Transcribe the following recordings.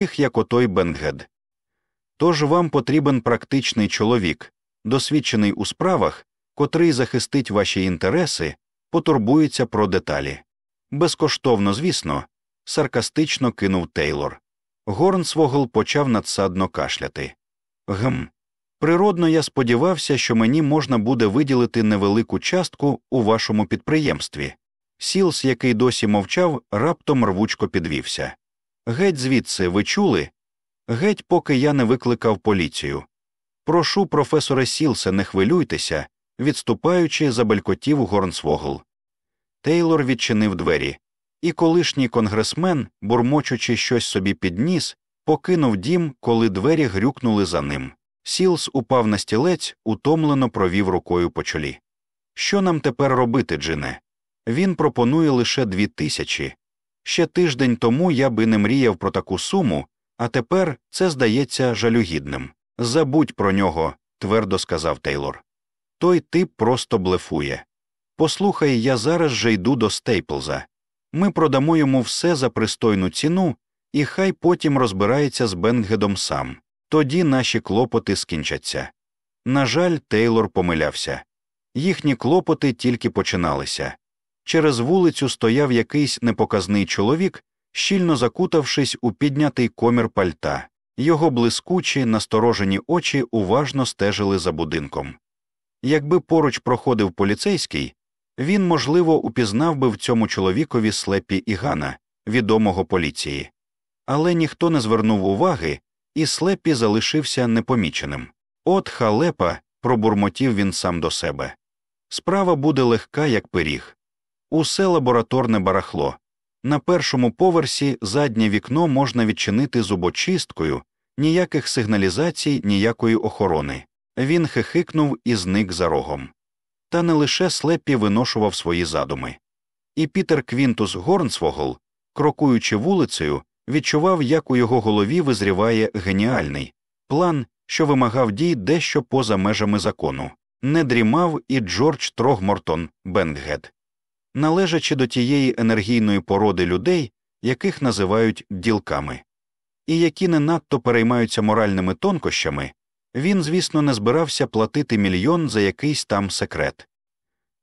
як отой Бенгед. Тож вам потрібен практичний чоловік, досвідчений у справах, котрий захистить ваші інтереси, потурбується про деталі. Безкоштовно, звісно, саркастично кинув Тейлор. Горнсвогл почав надсадно кашляти. Гм. Природно, я сподівався, що мені можна буде виділити невелику частку у вашому підприємстві. Сілс, який досі мовчав, раптом рвучко підвівся. Геть звідси, ви чули? Геть, поки я не викликав поліцію. Прошу, професоре Сілсе, не хвилюйтеся, відступаючи, забелькотів Горнсвогл. Тейлор відчинив двері, і колишній конгресмен, бурмочучи щось собі під ніс, покинув дім, коли двері грюкнули за ним. Сілс упав на стілець, утомлено провів рукою по чолі. Що нам тепер робити, Джине? Він пропонує лише дві тисячі. Ще тиждень тому я би не мріяв про таку суму, а тепер це здається жалюгідним. Забудь про нього, твердо сказав Тейлор. Той тип просто блефує. Послухай, я зараз же йду до Стейплза. Ми продамо йому все за пристойну ціну, і хай потім розбирається з Бенгедом сам. Тоді наші клопоти скінчаться. На жаль, Тейлор помилявся. Їхні клопоти тільки починалися. Через вулицю стояв якийсь непоказний чоловік, щільно закутавшись у піднятий комір пальта. Його блискучі, насторожені очі уважно стежили за будинком. Якби поруч проходив поліцейський, він, можливо, упізнав би в цьому чоловікові слепі Ігана, відомого поліції. Але ніхто не звернув уваги, і слепі залишився непоміченим. От халепа, пробурмотів він сам до себе. Справа буде легка, як пиріг. Усе лабораторне барахло. На першому поверсі заднє вікно можна відчинити зубочисткою, ніяких сигналізацій, ніякої охорони. Він хихикнув і зник за рогом. Та не лише слепі виношував свої задуми. І Пітер Квінтус Горнсвогл, крокуючи вулицею, відчував, як у його голові визріває геніальний план, що вимагав дій дещо поза межами закону. Не дрімав і Джордж Трогмортон Бенгед. Належачи до тієї енергійної породи людей, яких називають ділками, і які не надто переймаються моральними тонкощами, він, звісно, не збирався платити мільйон за якийсь там секрет.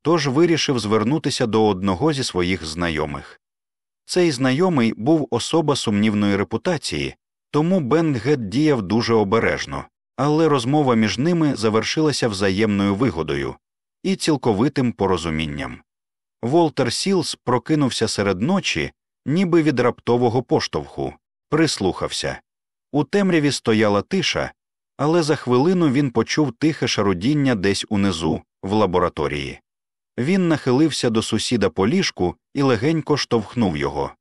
Тож вирішив звернутися до одного зі своїх знайомих. Цей знайомий був особа сумнівної репутації, тому Бенгет діяв дуже обережно, але розмова між ними завершилася взаємною вигодою і цілковитим порозумінням. Волтер Сілс прокинувся серед ночі, ніби від раптового поштовху, прислухався. У темряві стояла тиша, але за хвилину він почув тихе шарудіння десь унизу, в лабораторії. Він нахилився до сусіда по ліжку і легенько штовхнув його.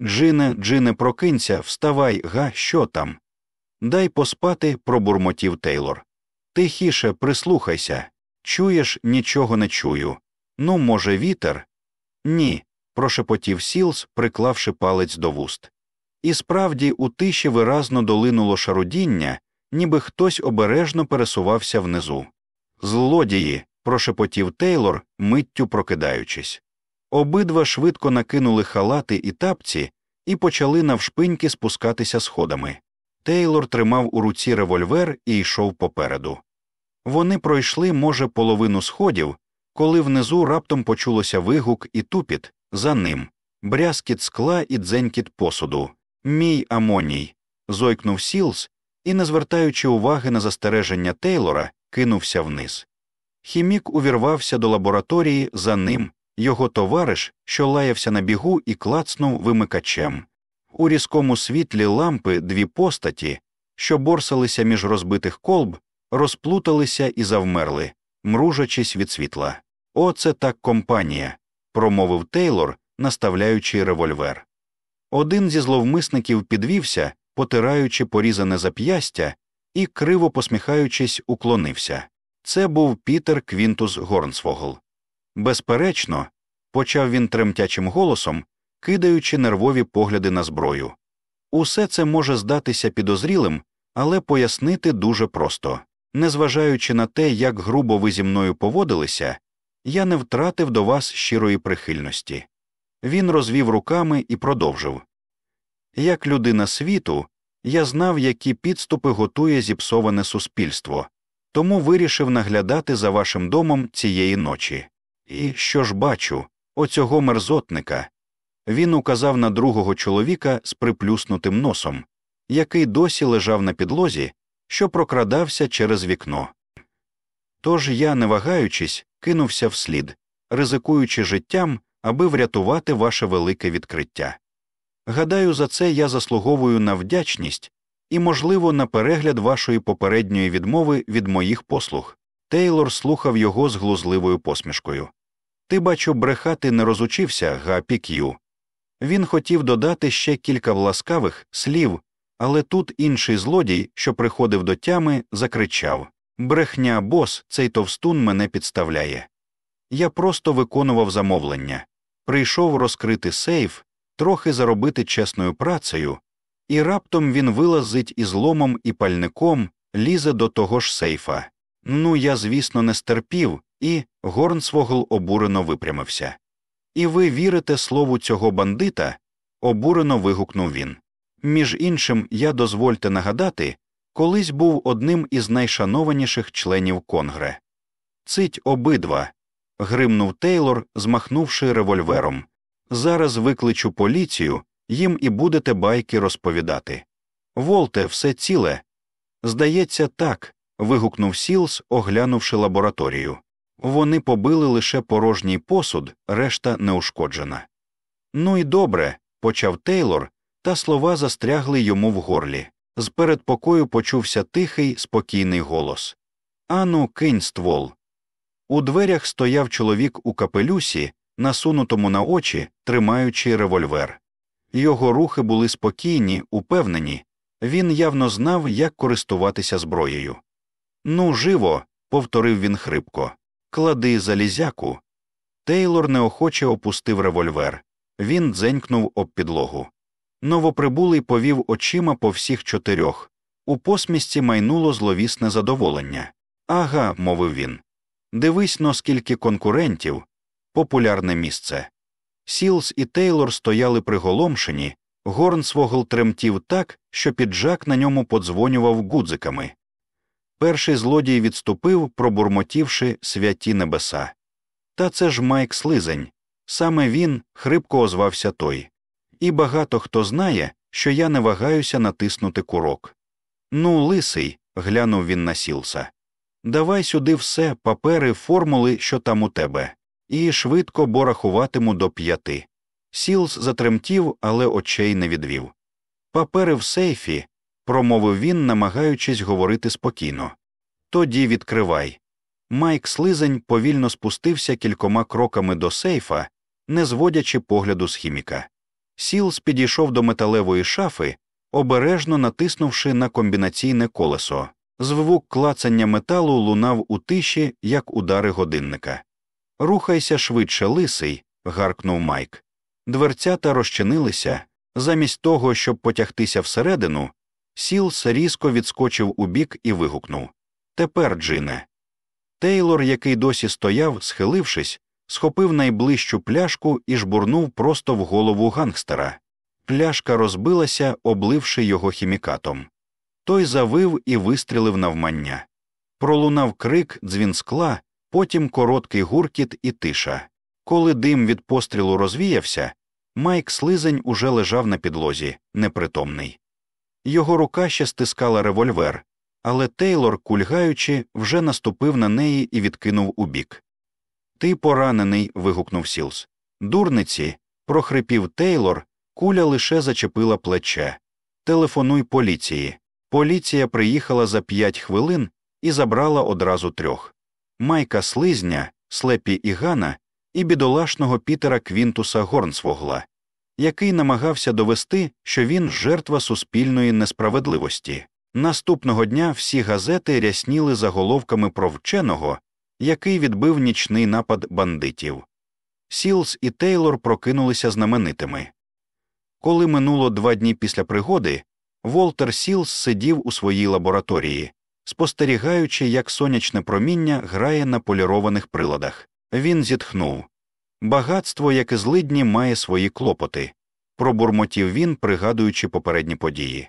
Джине, Джине, прокинься, вставай, га, що там? Дай поспати, пробурмотів Тейлор. Тихіше, прислухайся. Чуєш, нічого не чую. Ну, може, вітер? Ні, прошепотів Сілс, приклавши палець до вуст. І справді у тиші виразно долинуло шарудіння, ніби хтось обережно пересувався внизу. Злодії. прошепотів Тейлор, миттю прокидаючись. Обидва швидко накинули халати і тапці і почали навшпиньки спускатися сходами. Тейлор тримав у руці револьвер і йшов попереду. Вони пройшли, може, половину сходів, коли внизу раптом почулося вигук і тупіт за ним, брязкіт скла і дзенькіт посуду. Мій амоній. зойкнув Сілс і, не звертаючи уваги на застереження Тейлора, кинувся вниз. Хімік увірвався до лабораторії за ним, його товариш, що лаявся на бігу і клацнув вимикачем. У різкому світлі лампи дві постаті, що борсалися між розбитих колб, розплуталися і завмерли, мружачись від світла. Оце так компанія, промовив Тейлор, наставляючи револьвер. Один зі зловмисників підвівся, потираючи порізане зап'ястя, і, криво посміхаючись, уклонився. Це був Пітер Квінтус Горнсвогл. Безперечно, почав він тремтячим голосом, кидаючи нервові погляди на зброю. Усе це може здатися підозрілим, але пояснити дуже просто. Незважаючи на те, як грубо ви зі мною поводилися, я не втратив до вас щирої прихильності. Він розвів руками і продовжив Як людина світу, Я знав, які підступи готує зіпсоване суспільство, тому вирішив наглядати за вашим домом цієї ночі. І що ж бачу, оцього мерзотника. Він указав на другого чоловіка з приплюснутим носом, який досі лежав на підлозі, що прокрадався через вікно. Тож я, не вагаючись, кинувся вслід, ризикуючи життям, аби врятувати ваше велике відкриття. Гадаю, за це я заслуговую на вдячність і, можливо, на перегляд вашої попередньої відмови від моїх послуг. Тейлор слухав його з глузливою посмішкою. Ти, бачу, брехати не розучився, Гапі К'ю. Він хотів додати ще кілька власкавих слів, але тут інший злодій, що приходив до тями, закричав Брехня, бос, цей товстун мене підставляє. Я просто виконував замовлення, прийшов розкрити сейф, трохи заробити чесною працею, і раптом він вилазить із ломом і пальником, лізе до того ж сейфа. Ну, я, звісно, не стерпів, і Горнсвогл обурено випрямився. І ви вірите слову цього бандита? обурено вигукнув він. Між іншим, я дозвольте нагадати, колись був одним із найшанованіших членів Конгре. Цить обидва. гримнув Тейлор, змахнувши револьвером. Зараз викличу поліцію, їм і будете байки розповідати. Волте, все ціле. Здається, так. вигукнув Сілс, оглянувши лабораторію. Вони побили лише порожній посуд, решта неушкоджена. Ну і добре, почав Тейлор, та слова застрягли йому в горлі. З передпокою почувся тихий, спокійний голос Ану, кинь ствол. У дверях стояв чоловік у капелюсі, насунутому на очі, тримаючи револьвер. Його рухи були спокійні, упевнені, він явно знав, як користуватися зброєю. Ну, живо, повторив він хрипко. Клади залізяку. Тейлор неохоче опустив револьвер. Він дзенькнув об підлогу. Новоприбулий повів очима по всіх чотирьох. У посмішці майнуло зловісне задоволення. Ага, мовив він. Дивись но скільки конкурентів, популярне місце. Сілс і Тейлор стояли приголомшені, Горнсвогл тремтів так, що піджак на ньому подзвонював гудзиками. Перший злодій відступив, пробурмотівши святі небеса. Та це ж Майк Слизень. Саме він хрипко озвався той. І багато хто знає, що я не вагаюся натиснути курок. Ну, лисий, глянув він на Сілса. Давай сюди все, папери, формули, що там у тебе, і швидко бо рахуватиму до п'яти. Сілс затремтів, але очей не відвів. Папери в сейфі, промовив він, намагаючись говорити спокійно. Тоді відкривай. Майк слизень повільно спустився кількома кроками до сейфа, не зводячи погляду з хіміка. Сілс підійшов до металевої шафи, обережно натиснувши на комбінаційне колесо. Звук клацання металу лунав у тиші, як удари годинника. Рухайся швидше, лисий. гаркнув Майк. Дверцята розчинилися. Замість того, щоб потягтися всередину, Сілс різко відскочив убік і вигукнув Тепер, Джине. Тейлор, який досі стояв, схилившись, схопив найближчу пляшку і жбурнув просто в голову гангстера. Пляшка розбилася, обливши його хімікатом. Той завив і вистрілив навмання. Пролунав крик, дзвін скла, потім короткий гуркіт і тиша. Коли дим від пострілу розвіявся, Майк слизень уже лежав на підлозі, непритомний. Його рука ще стискала револьвер, але Тейлор, кульгаючи, вже наступив на неї і відкинув убік. Ти поранений. вигукнув Сілс. Дурниці. прохрипів Тейлор, куля лише зачепила плече. Телефонуй поліції. Поліція приїхала за п'ять хвилин і забрала одразу трьох Майка Слизня, Слеппі Ігана і бідолашного Пітера Квінтуса Горнсвогла, який намагався довести, що він жертва суспільної несправедливості. Наступного дня всі газети рясніли заголовками про вченого, який відбив нічний напад бандитів. Сілс і Тейлор прокинулися знаменитими. Коли минуло два дні після пригоди, Волтер Сілс сидів у своїй лабораторії, спостерігаючи, як сонячне проміння грає на полірованих приладах. Він зітхнув багатство, як і злидні, має свої клопоти, пробурмотів він, пригадуючи попередні події.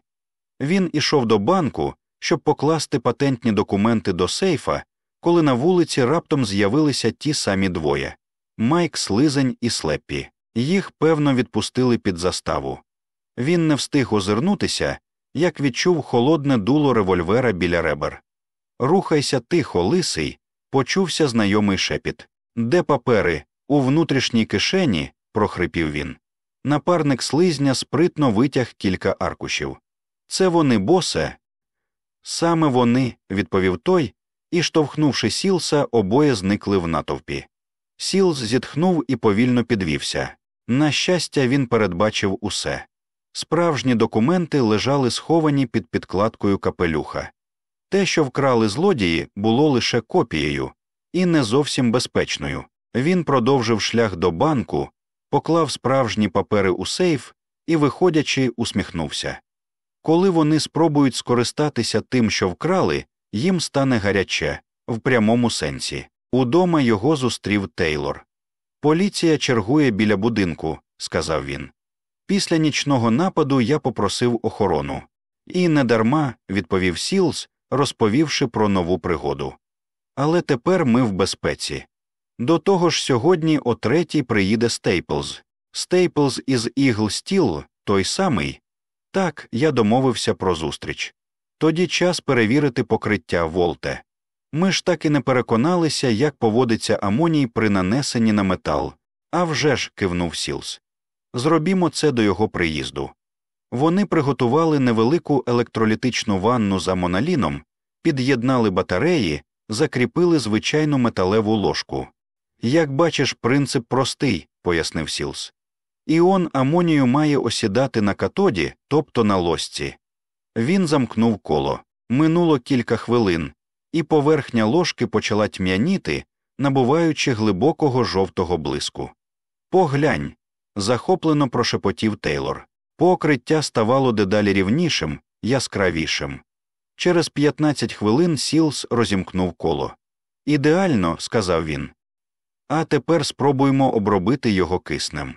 Він ішов до банку, щоб покласти патентні документи до сейфа, коли на вулиці раптом з'явилися ті самі двоє Майк Слизень і Слеппі. Їх, певно, відпустили під заставу. Він не встиг озирнутися, як відчув холодне дуло револьвера біля ребер. Рухайся тихо, лисий, почувся знайомий шепіт. Де папери? У внутрішній кишені, прохрипів він. Напарник слизня спритно витяг кілька аркушів. Це вони, босе? Саме вони, відповів той, і, штовхнувши Сілса, обоє зникли в натовпі. Сілс зітхнув і повільно підвівся. На щастя, він передбачив усе. Справжні документи лежали сховані під підкладкою капелюха. Те, що вкрали злодії, було лише копією, і не зовсім безпечною. Він продовжив шлях до банку, поклав справжні папери у сейф і, виходячи, усміхнувся. Коли вони спробують скористатися тим, що вкрали, їм стане гаряче, в прямому сенсі. Удома його зустрів Тейлор. Поліція чергує біля будинку, сказав він. Після нічного нападу я попросив охорону. І недарма, відповів Сілс, розповівши про нову пригоду. Але тепер ми в безпеці. До того ж, сьогодні о третій приїде Стейплз. Стейплз із Ігл Стіл той самий. Так, я домовився про зустріч. Тоді час перевірити покриття Волте. Ми ж так і не переконалися, як поводиться амоній при нанесенні на метал. «Авжеж», – кивнув Сілс. Зробімо це до його приїзду. Вони приготували невелику електролітичну ванну за Монолінном, під'єднали батареї, закріпили звичайну металеву ложку. Як бачиш, принцип простий, пояснив Сілс. Іон амонію має осідати на катоді, тобто на ложці. Він замкнув коло. Минуло кілька хвилин, і поверхня ложки почала тьмяніти, набуваючи глибокого жовтого блиску. Поглянь. захоплено прошепотів Тейлор. Покриття ставало дедалі рівнішим, яскравішим. Через 15 хвилин Сілс розімкнув коло. Ідеально, сказав він. А тепер спробуємо обробити його киснем.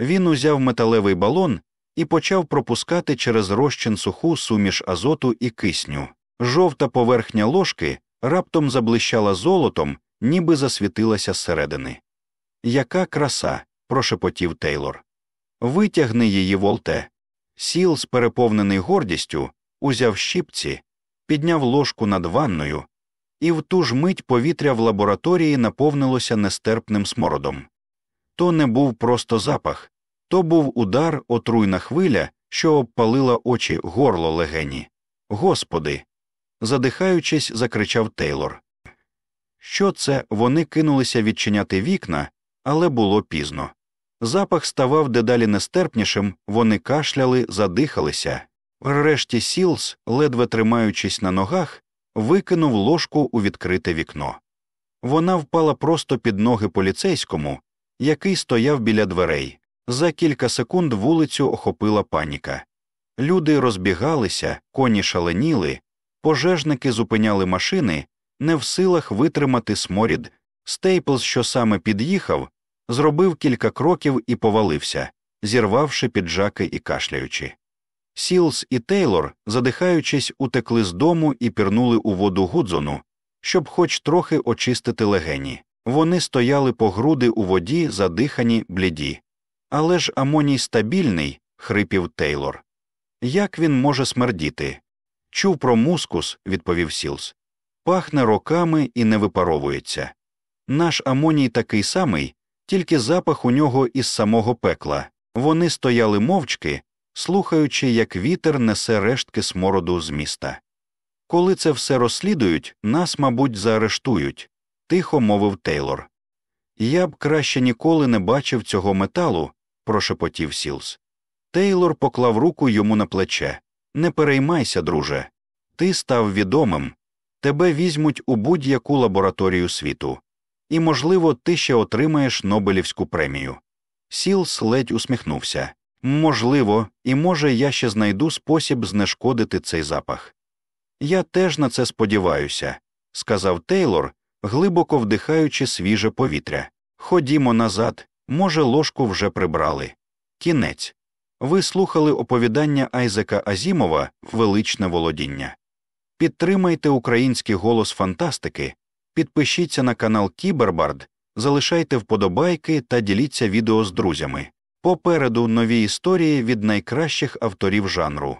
Він узяв металевий балон і почав пропускати через розчин суху суміш азоту і кисню. Жовта поверхня ложки раптом заблищала золотом, ніби засвітилася зсередини. Яка краса. прошепотів Тейлор. Витягни її, Волте. Сілс, переповнений гордістю, узяв щіпці, підняв ложку над ванною, і в ту ж мить повітря в лабораторії наповнилося нестерпним смородом. То не був просто запах, то був удар, отруйна хвиля, що обпалила очі горло легені. Господи. задихаючись, закричав Тейлор. Що це вони кинулися відчиняти вікна, але було пізно. Запах ставав дедалі нестерпнішим, вони кашляли, задихалися. Врешті Сілс, ледве тримаючись на ногах, викинув ложку у відкрите вікно. Вона впала просто під ноги поліцейському, який стояв біля дверей. За кілька секунд вулицю охопила паніка. Люди розбігалися, коні шаленіли, пожежники зупиняли машини, не в силах витримати сморід. Стейплз, що саме під'їхав, зробив кілька кроків і повалився, зірвавши піджаки і кашляючи. Сілс і Тейлор, задихаючись, утекли з дому і пірнули у воду Гудзону, щоб хоч трохи очистити легені. Вони стояли по груди у воді, задихані, бліді. Але ж амоній стабільний, хрипів Тейлор. Як він може смердіти? Чув про мускус, відповів Сілс. Пахне роками і не випаровується. Наш амоній такий самий, тільки запах у нього із самого пекла. Вони стояли мовчки, слухаючи, як вітер несе рештки смороду з міста. Коли це все розслідують, нас, мабуть, заарештують, тихо мовив Тейлор. Я б краще ніколи не бачив цього металу, прошепотів Сілс. Тейлор поклав руку йому на плече. Не переймайся, друже. Ти став відомим. Тебе візьмуть у будь-яку лабораторію світу. І, можливо, ти ще отримаєш Нобелівську премію. Сілс ледь усміхнувся. Можливо, і може я ще знайду спосіб знешкодити цей запах. Я теж на це сподіваюся, сказав Тейлор, глибоко вдихаючи свіже повітря. Ходімо назад, може, ложку вже прибрали. Кінець. Ви слухали оповідання Айзека Азімова Величне володіння. Підтримайте український голос фантастики, підпишіться на канал Кібербард, залишайте вподобайки та діліться відео з друзями. Попереду нові історії від найкращих авторів жанру.